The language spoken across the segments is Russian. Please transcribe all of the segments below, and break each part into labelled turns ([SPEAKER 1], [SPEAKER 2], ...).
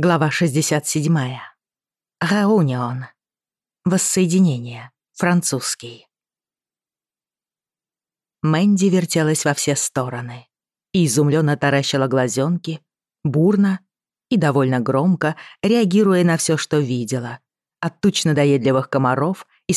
[SPEAKER 1] Глава 67. Раунион. Воссоединение. Французский. Мэнди вертелась во все стороны и изумленно таращила глазенки, бурно и довольно громко реагируя на все, что видела. От туч надоедливых комаров и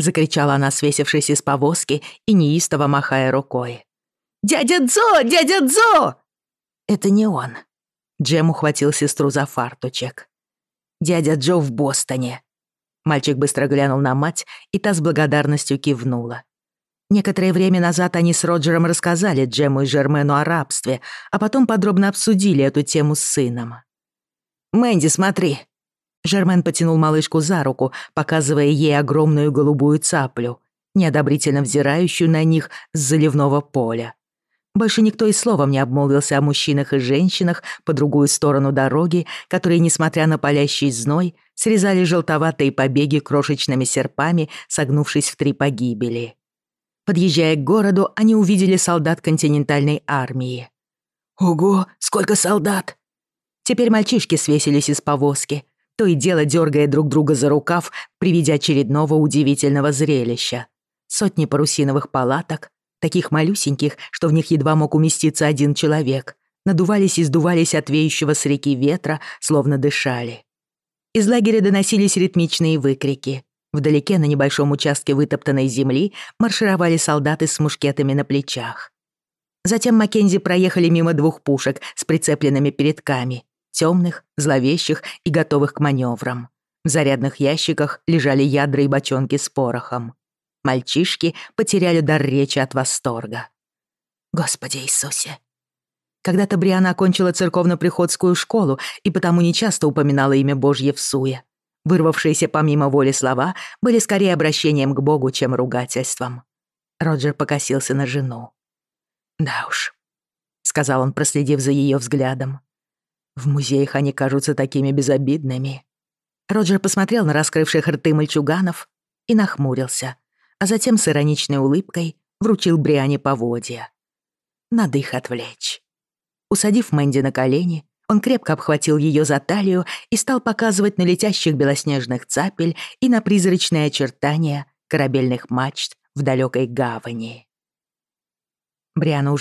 [SPEAKER 1] стаек охотящихся за ними птиц до чернокожих рабов на рисовых полях.
[SPEAKER 2] «Дядя Дзо!» —
[SPEAKER 1] закричала она, свесившись из повозки и неистово махая рукой.
[SPEAKER 2] «Дядя Дзо! Дядя Дзо!»
[SPEAKER 1] «Это не он». Джем ухватил сестру за фартучек. «Дядя Джо в Бостоне». Мальчик быстро глянул на мать, и та с благодарностью кивнула. Некоторое время назад они с Роджером рассказали Джему и Жермену о рабстве, а потом подробно обсудили эту тему с сыном. «Мэнди, смотри, Жермен потянул малышку за руку, показывая ей огромную голубую цаплю, неодобрительно взирающую на них с заливного поля. Больше никто и словом не обмолвился о мужчинах и женщинах по другую сторону дороги, которые, несмотря на палящий зной, срезали желтоватые побеги крошечными серпами, согнувшись в три погибели. Подъезжая к городу, они увидели солдат континентальной армии.
[SPEAKER 2] «Ого, сколько солдат!»
[SPEAKER 1] Теперь мальчишки свесились из повозки, то и дело дергая друг друга за рукав при виде очередного удивительного зрелища. Сотни парусиновых палаток, таких малюсеньких, что в них едва мог уместиться один человек, надувались и сдувались от веющего с реки ветра, словно дышали. Из лагеря доносились ритмичные выкрики. Вдалеке на небольшом участке вытоптанной земли маршировали солдаты с мушкетами на плечах. Затем Маккензи проехали мимо двух пушек с прицепленными передками темных, зловещих и готовых к маневрам. В зарядных ящиках лежали ядра и бочонки с порохом. Мальчишки потеряли дар речи от восторга. «Господи Иисусе!» Когда-то Бриана окончила церковно-приходскую школу и потому нечасто упоминала имя Божье в суе. Вырвавшиеся помимо воли слова были скорее обращением к Богу, чем ругательством. Роджер покосился на жену. «Да уж», — сказал он, проследив за ее взглядом. В музеях они кажутся такими безобидными. Роджер посмотрел на раскрывших рты мальчуганов и нахмурился, а затем с ироничной улыбкой вручил Бриане поводья. Надо их отвлечь. Усадив Мэнди на колени, он крепко обхватил ее за талию и стал показывать на летящих белоснежных цапель и на призрачные очертания корабельных мачт в далекой гавани. Бриана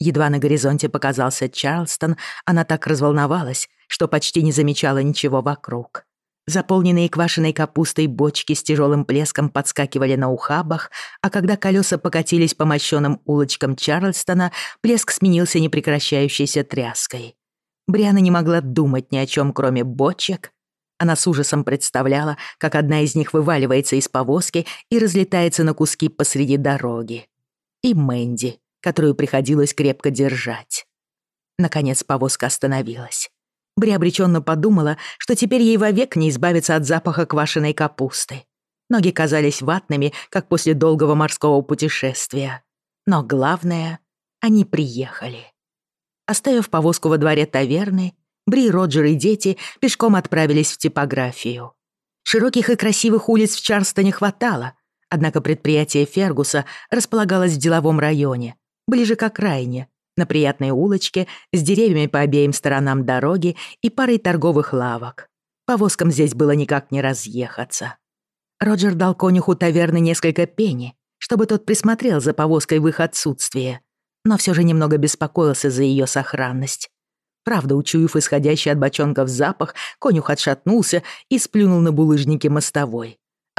[SPEAKER 1] уже и не помнила, когда в последний раз бывала в городе. Едва на горизонте показался Чарлстон, она так разволновалась, что почти не замечала ничего вокруг. Заполненные квашеной капустой бочки с тяжелым плеском подскакивали на ухабах, а когда колеса покатились по мощенным улочкам Чарлстона, плеск сменился непрекращающейся тряской. Бриана не могла думать ни о чем, кроме бочек. Она с ужасом представляла, как одна из них вываливается из повозки и разлетается на куски посреди дороги. И Мэнди, которую приходилось крепко держать. Наконец повозка остановилась. Бри обреченно подумала, что теперь ей вовек не избавиться от запаха квашеной капусты. Ноги казались ватными, как после долгого морского путешествия. Но главное, они приехали. Оставив повозку во дворе таверны, Бри, Роджер и дети пешком отправились в типографию. Широких и красивых улиц в Чарстоне хватало, однако предприятие Фергуса располагалось в деловом районе, ближе к окраине, на приятной улочке с деревьями по обеим сторонам дороги и парой торговых лавок. Повозкам здесь было никак не разъехаться. Роджер дал конюху таверны несколько пени, чтобы тот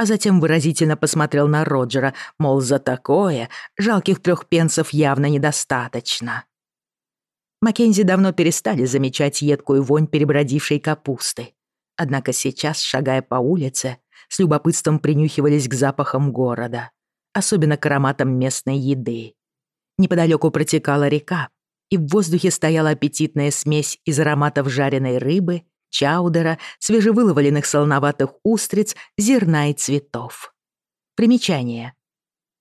[SPEAKER 1] присмотрел за повозкой в их отсутствие, но все же немного беспокоился за ее сохранность. Правда, учуяв исходящий от бочонков запах, конюх отшатнулся и сплюнул на булыжнике мостовой а затем выразительно посмотрел на Роджера, мол, за такое жалких трех пенсов явно недостаточно. Маккензи давно перестали замечать едкую вонь перебродившей капусты. Однако сейчас, шагая по улице, с любопытством принюхивались к запахам города, особенно к ароматам местной еды. Неподалеку протекала река, и в воздухе стояла аппетитная смесь из ароматов жареной рыбы чаудера, свежевыловленных солоноватых устриц, зерна и цветов. Примечание.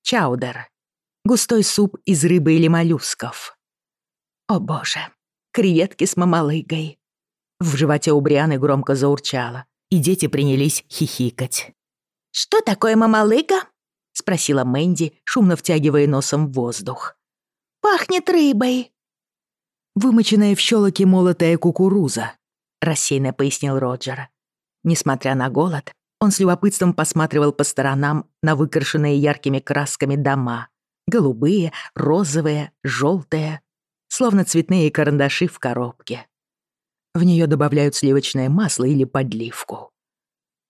[SPEAKER 1] Чаудер. Густой суп из рыбы или моллюсков. О боже, креветки с мамалыгой. В животе у Брианы громко заурчало, и дети принялись хихикать.
[SPEAKER 2] «Что такое мамалыга?» —
[SPEAKER 1] спросила Мэнди, шумно втягивая носом воздух.
[SPEAKER 2] «Пахнет рыбой».
[SPEAKER 1] «Вымоченная в щелоке молотая кукуруза», — рассеянно пояснил Роджер. Несмотря на голод, он с любопытством посматривал по сторонам на выкрашенные яркими красками дома. Голубые, розовые, желтые, словно цветные карандаши в коробке. В нее добавляют сливочное масло или подливку.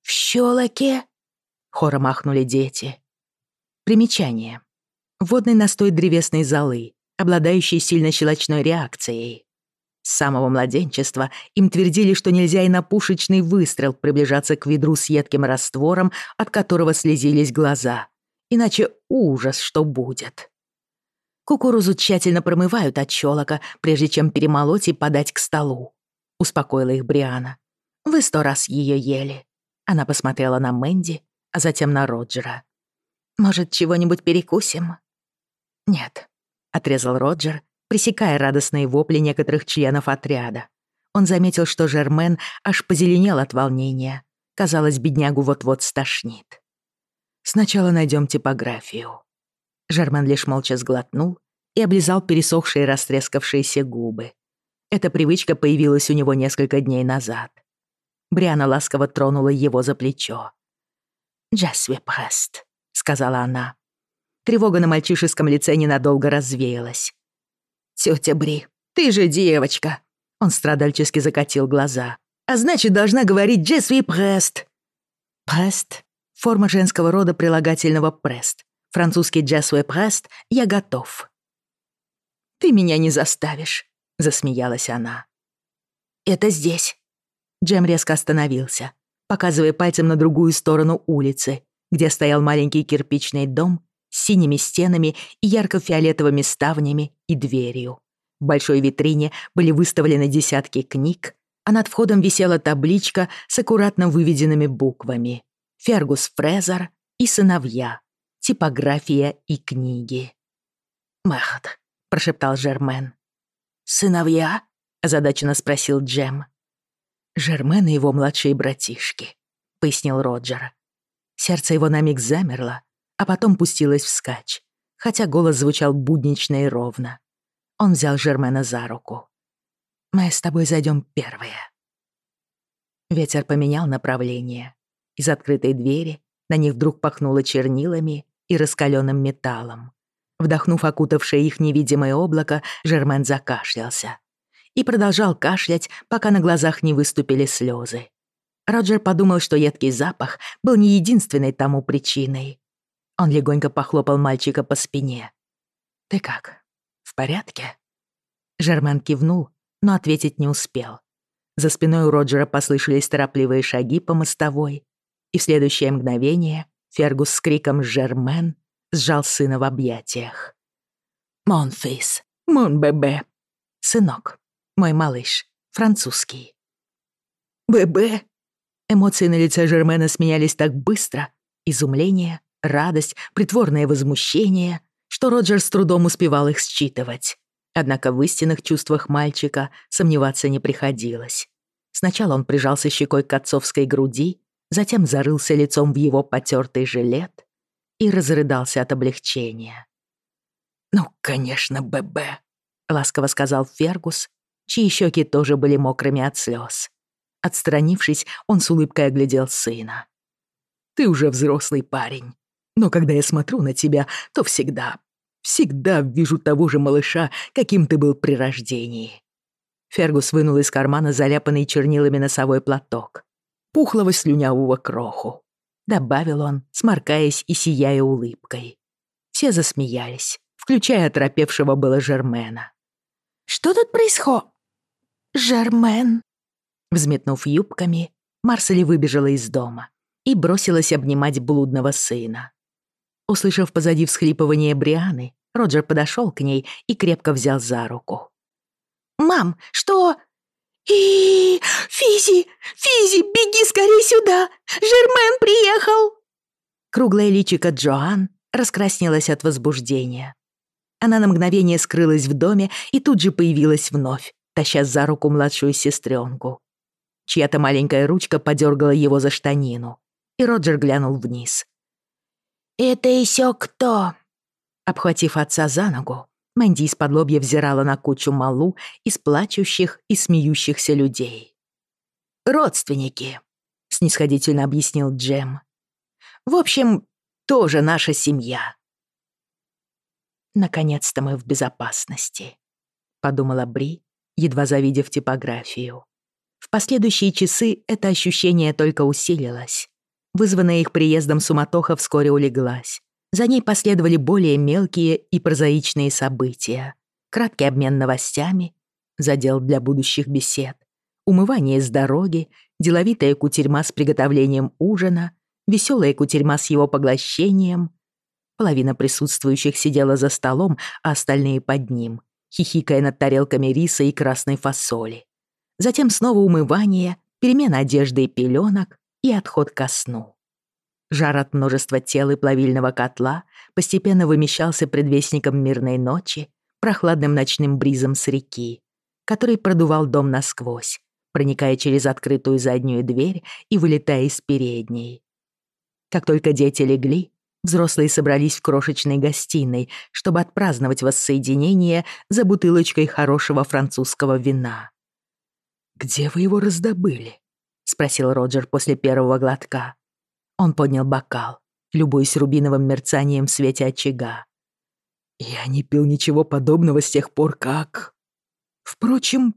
[SPEAKER 2] «В щелоке?» — хором махнули дети.
[SPEAKER 1] Примечание. Водный настой древесной золы, обладающий сильно щелочной реакцией. С С самого младенчества им твердили, что нельзя и на пушечный выстрел приближаться к ведру с едким раствором, от которого слезились глаза. Иначе ужас, что будет. Кукурузу тщательно промывают от щелока, прежде чем перемолоть и подать к столу. Успокоила их Бриана. «Вы сто раз ее ели». Она посмотрела на Мэнди, а затем на Роджера. «Может, чего-нибудь перекусим?» «Нет», — отрезал Роджер пресекая радостные вопли некоторых членов отряда. Он заметил, что Жермен аж позеленел от волнения. Казалось, беднягу вот-вот стошнит. «Сначала найдем типографию». Жермен лишь молча сглотнул и облизал пересохшие растрескавшиеся губы. Эта привычка появилась у него несколько дней назад. Бриана ласково тронула его за плечо. «Джасви Прест», — сказала она. Тревога на мальчишеском лице ненадолго развеялась. Тётя Бри, ты же девочка!» Он страдальчески закатил глаза. «А значит, должна говорить «Джесви Прест». «Прест» — форма женского рода прилагательного «Прест». Французский «Джесви Прест» — «Я готов». «Ты меня не заставишь», — засмеялась она. «Это здесь». Джем резко остановился, показывая пальцем на другую сторону улицы, где стоял маленький кирпичный дом с синими стенами и ярко-фиолетовыми ставнями и дверью. В большой витрине были выставлены десятки книг, а над входом висела табличка с аккуратно выведенными буквами. «Фергус Фрезер и сыновья. Типография и книги».
[SPEAKER 2] «Мэхт», —
[SPEAKER 1] прошептал Жермен.
[SPEAKER 2] «Сыновья?» — озадаченно спросил Джем.
[SPEAKER 1] «Жермен и его младшие братишки», — пояснил Роджер. Сердце его на миг замерло, а потом пустилось вскачь. хотя голос звучал буднично и ровно. Он взял Жермена за руку. «Мы с тобой зайдем первые». Ветер поменял направление. Из открытой двери на них вдруг пахнуло чернилами и раскаленным металлом. Вдохнув окутавшее их невидимое облако, Жермен закашлялся. И продолжал кашлять, пока на глазах не выступили слезы. Роджер подумал, что едкий запах был не единственной тому причиной. Он легонько похлопал мальчика по спине. «Ты как? В порядке?» Жермен кивнул, но ответить не успел. За спиной у Роджера послышались торопливые шаги по мостовой, и в следующее мгновение Фергус с криком «Жермен!» сжал сына в объятиях. «Монфейс! Монбебе!» «Сынок! Мой малыш! Французский!»
[SPEAKER 2] «Бебе!»
[SPEAKER 1] Эмоции на лице Жермена сменялись так быстро, изумление, радость, притворное возмущение, что Роджер с трудом успевал их считывать. Однако в истинных чувствах мальчика сомневаться не приходилось. Сначала он прижался щекой к отцовской груди, затем зарылся лицом в его потертый жилет и разрыдался от облегчения.
[SPEAKER 2] «Ну, конечно, ББ», — ласково сказал Фергус,
[SPEAKER 1] чьи щеки тоже были мокрыми от слез. Отстранившись, он с улыбкой оглядел сына. «Ты уже взрослый парень. Но когда я смотрю на тебя, то всегда, всегда вижу того же малыша, каким ты был при рождении». Фергус вынул из кармана заляпанный чернилами носовой платок. Пухлого слюнявого кроху. Добавил он, сморкаясь и сияя улыбкой. Все засмеялись, включая оторопевшего было Жермена.
[SPEAKER 2] «Что тут происхо...» «Жермен!»
[SPEAKER 1] Взметнув юбками, Марсели выбежала из дома и бросилась обнимать блудного сына услышав позади всхлипывание Брианы, Роджер подошел к ней и крепко взял за руку.
[SPEAKER 2] «Мам, что...» и, Физи! Физи, беги скорее сюда! Жермен приехал!»
[SPEAKER 1] Круглая личико Джоан раскраснелась от возбуждения. Она на мгновение скрылась в доме и тут же появилась вновь, таща за руку младшую сестренку. Чья-то маленькая ручка подергала его за штанину, и Роджер глянул вниз.
[SPEAKER 2] «Это еще кто?»
[SPEAKER 1] Обхватив отца за ногу, Мэнди из-под лобья взирала на кучу малу из плачущих и смеющихся людей. «Родственники», — снисходительно объяснил Джем. «В общем, тоже наша семья». «Наконец-то мы в безопасности», — подумала Бри, едва завидев типографию. В последующие часы это ощущение только усилилось. вызванная их приездом суматоха вскоре улеглась. За ней последовали более мелкие и прозаичные события. Краткий обмен новостями, задел для будущих бесед, умывание с дороги, деловитая кутерьма с приготовлением ужина, веселая кутерьма с его поглощением. Половина присутствующих сидела за столом, а остальные под ним, хихикая над тарелками риса и красной фасоли. Затем снова умывание, перемена одежды и пеленок, и отход ко сну. Жар от множества тел и плавильного котла постепенно вымещался предвестником мирной ночи, прохладным ночным бризом с реки, который продувал дом насквозь, проникая через открытую заднюю дверь и вылетая из передней. Как только дети легли, взрослые собрались в крошечной гостиной, чтобы отпраздновать воссоединение за бутылочкой хорошего французского вина. «Где вы его раздобыли?» — спросил Роджер после первого глотка. Он поднял бокал, любуясь рубиновым мерцанием в свете очага. «Я не пил ничего подобного с тех пор, как...» «Впрочем,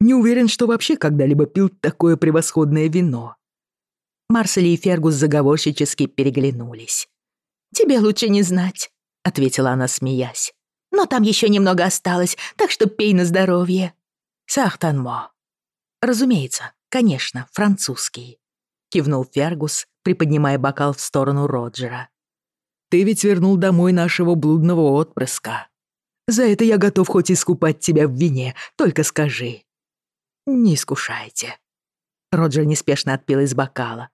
[SPEAKER 1] не уверен, что вообще когда-либо пил такое превосходное вино». Марсели и Фергус заговорщически переглянулись.
[SPEAKER 2] «Тебе лучше не знать», — ответила она, смеясь. «Но там еще немного осталось, так что пей на здоровье».
[SPEAKER 1] «Сахтанмо». «Разумеется, конечно, французский», — кивнул Фергус, приподнимая бокал в сторону Роджера. «Ты ведь вернул домой нашего блудного отпрыска. За это я готов хоть искупать тебя в вине, только скажи». «Не искушайте». Роджер неспешно отпил из бокала,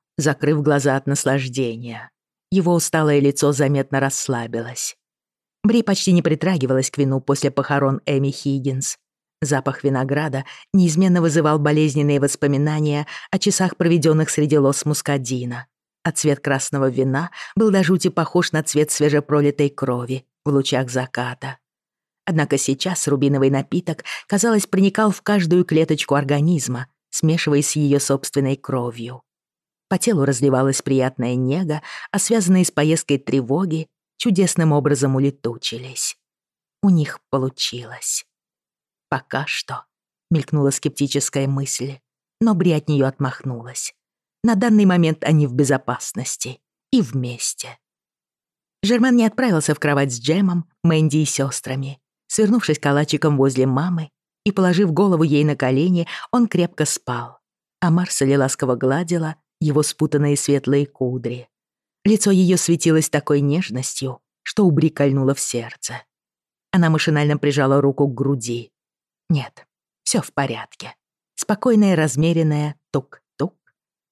[SPEAKER 1] Запах винограда неизменно вызывал болезненные воспоминания о часах, проведенных среди лос мускадина. А цвет красного вина был до жути похож на цвет свежепролитой крови в лучах заката. Однако сейчас рубиновый напиток, казалось, проникал в каждую клеточку организма, смешиваясь с ее собственной кровью. По телу разливалась приятная нега, а связанные с поездкой тревоги чудесным образом улетучились. У них получилось. «Пока что», — мелькнула скептическая мысль, но Бри от нее отмахнулась. На данный момент они в безопасности. И вместе. Жермен не отправился в кровать с Джемом, Мэнди и сестрами. Свернувшись калачиком возле мамы и положив голову ей на колени, он крепко спал. А Марселе ласково гладила его спутанные светлые кудри. Лицо ее светилось такой нежностью, что убри кольнуло в сердце. Она машинально прижала руку к груди. Нет, все в порядке. Спокойное размеренное тук-тук,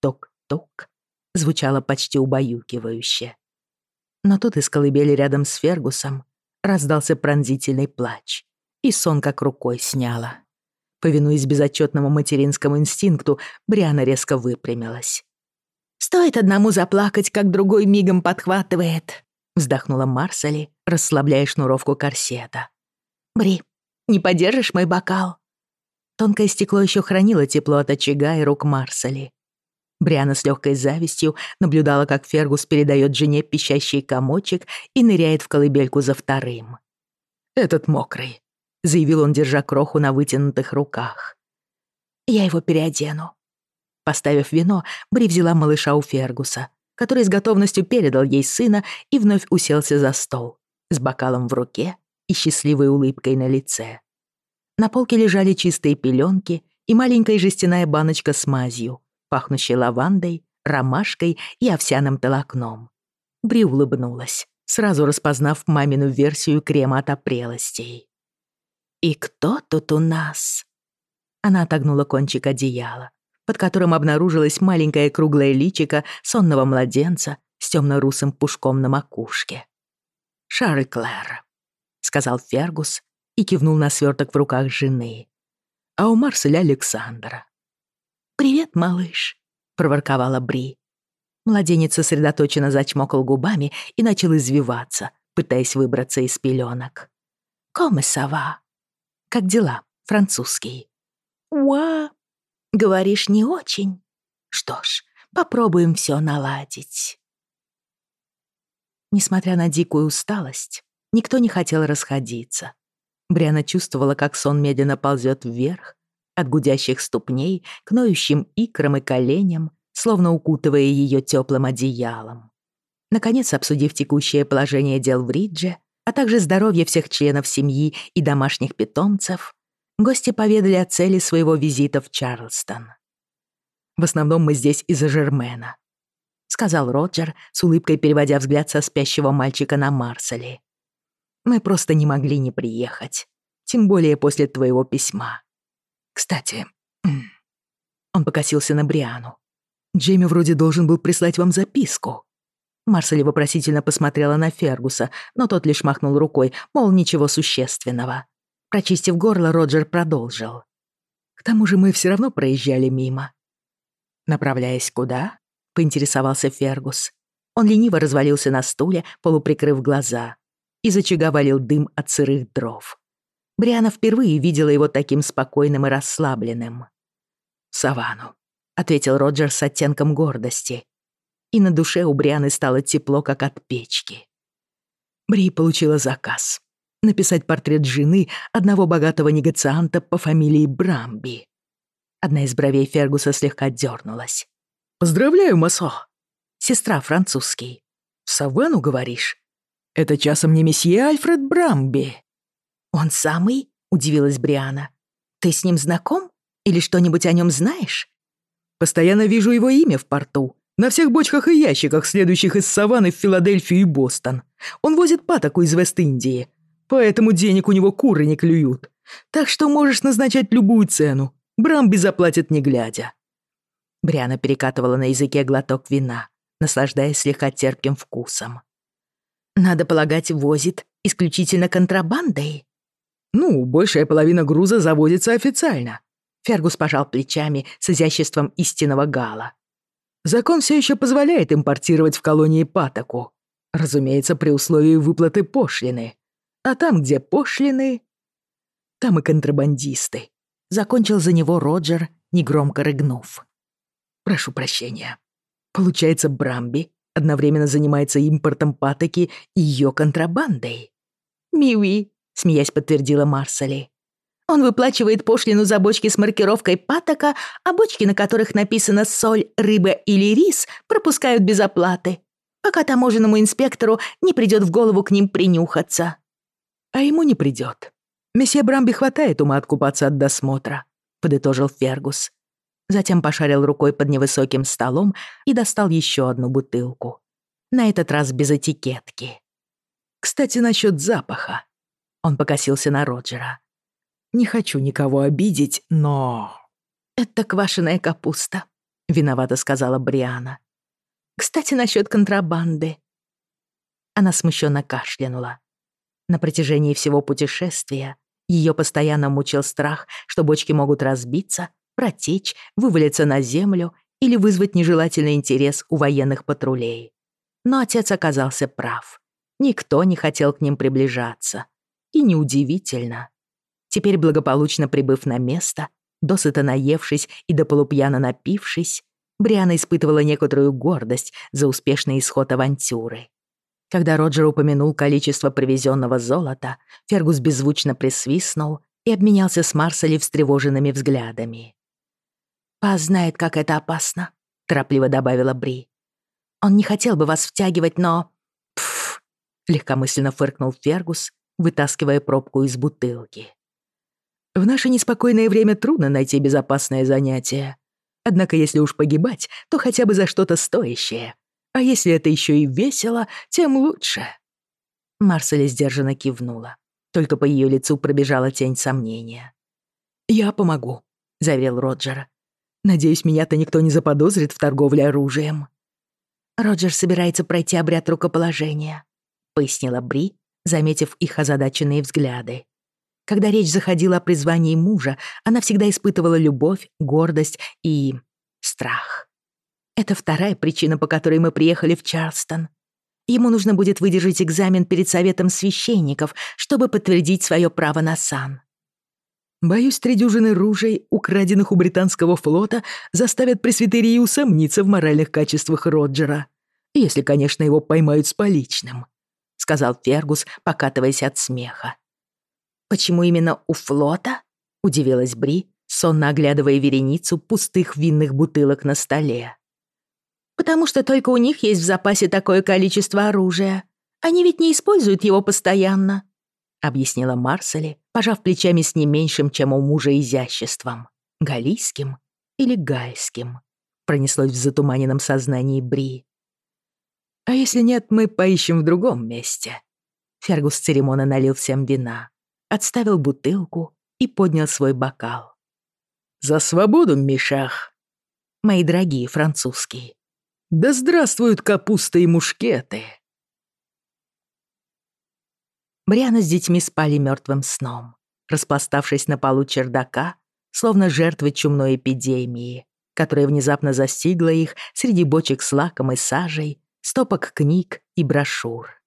[SPEAKER 1] тук-тук звучало почти убаюкивающе. Но тут из колыбели рядом с Фергусом раздался пронзительный плач, и сон как рукой сняло. Повинуясь безотчетному материнскому инстинкту, Бриана резко выпрямилась.
[SPEAKER 2] «Стоит одному заплакать, как другой мигом подхватывает», —
[SPEAKER 1] вздохнула Марсели, расслабляя шнуровку корсета.
[SPEAKER 2] «Бри, не подержишь мой бокал?»
[SPEAKER 1] Тонкое стекло еще хранило тепло от очага и рук Марсали. Бриана с легкой завистью наблюдала, как Фергус передает жене пищащий комочек и ныряет в колыбельку за вторым. «Этот мокрый», — заявил он, держа кроху на вытянутых руках.
[SPEAKER 2] «Я его переодену».
[SPEAKER 1] Поставив вино, Бри взяла малыша у Фергуса, который с готовностью передал ей сына и вновь и счастливой улыбкой на лице. На полке лежали чистые пеленки и маленькая жестяная баночка с мазью, пахнущей лавандой, ромашкой и овсяным толокном. Бри улыбнулась, сразу распознав мамину версию крема от опрелостей.
[SPEAKER 2] «И кто тут у нас?»
[SPEAKER 1] Она отогнула кончик одеяла, под которым обнаружилось маленькое круглое личико сонного младенца с темно-русым пушком на макушке. «Шарль Клэр», сказал Фергус и кивнул на сверток в руках жены. А у Марселя Александра.
[SPEAKER 2] «Привет, малыш», — проворковала Бри.
[SPEAKER 1] Младенец сосредоточенно зачмокал губами и начал извиваться, пытаясь выбраться из пеленок. «Коме сова?» «Как дела, французский?»
[SPEAKER 2] «Уа!» «Говоришь, не очень?» «Что ж, попробуем все наладить».
[SPEAKER 1] Несмотря на дикую усталость, Никто не хотел расходиться. Бриана чувствовала, как сон медленно ползет вверх, от гудящих ступней к ноющим икрам и коленям, словно укутывая ее теплым одеялом. Наконец, обсудив текущее положение дел в Ридже, а также здоровье всех членов семьи и домашних питомцев, гости поведали о цели своего визита в Чарльстон. «В основном мы здесь из-за Жермена», — сказал Роджер, с улыбкой переводя взгляд со спящего мальчика на Марсели. Мы просто не могли не приехать. Тем более после твоего письма. Кстати, он покосился на Бриану. Джейми вроде должен был прислать вам записку. Марсель вопросительно посмотрела на Фергуса, но тот лишь махнул рукой, мол, ничего существенного. Прочистив горло, Роджер продолжил. «К тому же мы все равно проезжали мимо». «Направляясь куда?» — поинтересовался Фергус. Он лениво развалился на стуле, полуприкрыв глаза. Из очага валил дым от сырых дров. Бриана впервые видела его таким спокойным и расслабленным. «Савану», — ответил Роджер с оттенком гордости. И на душе у Брианы стало тепло, как от печки. Бри получила заказ — написать портрет жены одного богатого негацианта по фамилии Брамби. Одна из бровей Фергуса слегка дернулась. «Поздравляю, Масо!» «Сестра французский». «В Савану, говоришь?» Это часом не месье Альфред Брамби?»
[SPEAKER 2] «Он самый?» — удивилась Бриана. «Ты с ним знаком? Или что-нибудь о нем знаешь?»
[SPEAKER 1] «Постоянно вижу его имя в порту. На всех бочках и ящиках, следующих из Саванны в Филадельфию и Бостон. Он возит патоку из Вест-Индии. Поэтому денег у него куры не клюют. Так что можешь назначать любую цену. Брамби заплатит не глядя». Бриана перекатывала на языке глоток вина, наслаждаясь слегка терпким вкусом.
[SPEAKER 2] «Надо полагать, возит исключительно контрабандой?»
[SPEAKER 1] «Ну, большая половина груза заводится официально», — Фергус пожал плечами с изяществом истинного гала. «Закон все еще позволяет импортировать в колонии патоку. Разумеется, при условии выплаты пошлины. А там, где пошлины, там и контрабандисты», — закончил за него Роджер, негромко рыгнув. «Прошу прощения. Получается, Брамби одновременно занимается импортом патоки и ее контрабандой.
[SPEAKER 2] «Миуи», — смеясь подтвердила Марсели. «Он выплачивает пошлину за бочки с маркировкой патока, а бочки, на которых написано «соль», «рыба» или «рис», пропускают без оплаты, пока таможенному инспектору не придет в голову к ним принюхаться».
[SPEAKER 1] «А ему не придет. Месье Брамби хватает ума откупаться от досмотра», — подытожил Фергус. Затем пошарил рукой под невысоким столом и достал еще одну бутылку. На этот раз без этикетки. Кстати, насчет запаха. Он покосился на Роджера. «Не хочу никого обидеть, но...»
[SPEAKER 2] «Это квашеная капуста», — виновато сказала Бриана. «Кстати, насчет контрабанды».
[SPEAKER 1] Она смущенно кашлянула. На протяжении всего путешествия ее постоянно мучил страх, что бочки могут разбиться, протечь, вывалиться на землю или вызвать нежелательный интерес у военных патрулей. Но отец оказался прав. Никто не хотел к ним приближаться. И неудивительно. Теперь, благополучно прибыв на место, досыто наевшись и до полупьяна напившись, Бриана испытывала некоторую гордость за успешный исход авантюры. Когда Роджер упомянул количество привезенного золота, Фергус беззвучно присвистнул и обменялся с Марсели встревоженными взглядами.
[SPEAKER 2] «Паз знает, как это опасно», — торопливо добавила Бри. «Он не хотел бы вас втягивать, но...»
[SPEAKER 1] «Пф», — легкомысленно фыркнул Фергус вытаскивая пробку из бутылки. В наше неспокойное время трудно найти безопасное занятие. Однако если уж погибать, то хотя бы за что-то стоящее. А если это еще и весело, тем лучше. Марселя сдержанно кивнула. Только по ее лицу пробежала тень сомнения. «Я помогу», — заверил Роджер. Надеюсь, меня-то никто не заподозрит в торговле оружием».
[SPEAKER 2] «Роджер собирается пройти обряд рукоположения», — пояснила Бри, заметив их озадаченные взгляды. Когда речь заходила о призвании мужа, она всегда испытывала любовь, гордость и... страх. Это вторая причина, по которой мы приехали в Чарлстон. Ему нужно будет выдержать экзамен перед советом священников, чтобы подтвердить свое право на сан.
[SPEAKER 3] Боюсь, три дюжины ружей, украденных у британского флота, заставят пресвитерию усомниться в моральных качествах Роджера. Если, конечно, его поймают с поличным», — сказал Фергус, покатываясь от смеха.
[SPEAKER 2] «Почему именно у флота?» — удивилась Бри, сонно оглядывая вереницу пустых винных бутылок на столе. «Потому что только у них есть в запасе такое количество оружия. Они ведь не используют его постоянно объяснила Марсели, пожав плечами с не меньшим, чем у мужа, изяществом. Галийским или гальским? Пронеслось в затуманенном сознании Бри.
[SPEAKER 3] «А если нет, мы поищем в другом месте».
[SPEAKER 2] Фергус церемонно налил всем вина, отставил бутылку и поднял свой бокал.
[SPEAKER 3] «За свободу, Мишах!»
[SPEAKER 2] «Мои дорогие французские!»
[SPEAKER 3] «Да здравствуют капуста и мушкеты!»
[SPEAKER 2] Бриана с детьми спали мертвым сном, распластавшись на полу чердака, словно жертвы чумной эпидемии, которая внезапно застигла их среди бочек с лаком и сажей, стопок книг и брошюр.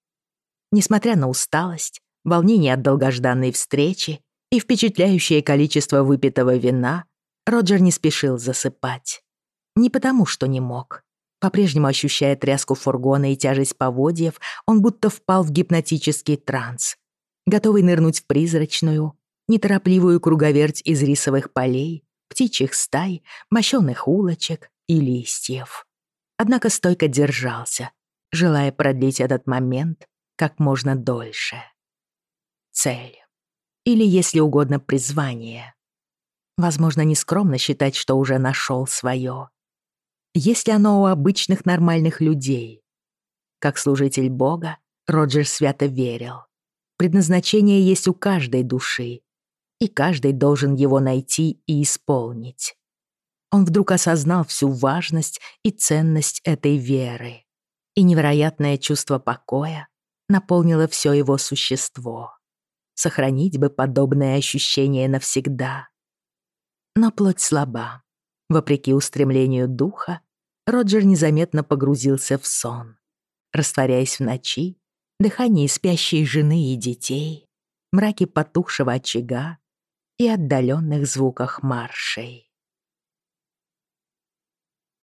[SPEAKER 2] Несмотря на усталость, волнение от долгожданной встречи и впечатляющее количество выпитого вина, Роджер не спешил засыпать. Не потому, что не мог. по-прежнему ощущая тряску фургона и тяжесть поводьев, он будто впал в гипнотический транс, готовый нырнуть в призрачную, неторопливую круговерть из рисовых полей, птичьих стай, мощёных улочек и листьев. Однако стойко держался, желая продлить этот момент как можно дольше. Цель. Или, если угодно, призвание. Возможно, нескромно считать, что уже нашел свое если оно у обычных нормальных людей. Как служитель Бога, Роджер свято верил. Предназначение есть у каждой души, и каждый должен его найти и исполнить. Он вдруг осознал всю важность и ценность этой веры, и невероятное чувство покоя наполнило все его существо. Сохранить бы подобное ощущение навсегда. Но плоть слаба, Вопреки устремлению духа, Роджер незаметно погрузился в сон, растворяясь в ночи, дыхании спящей жены и детей, мраке потухшего очага и отдаленных звуках маршей.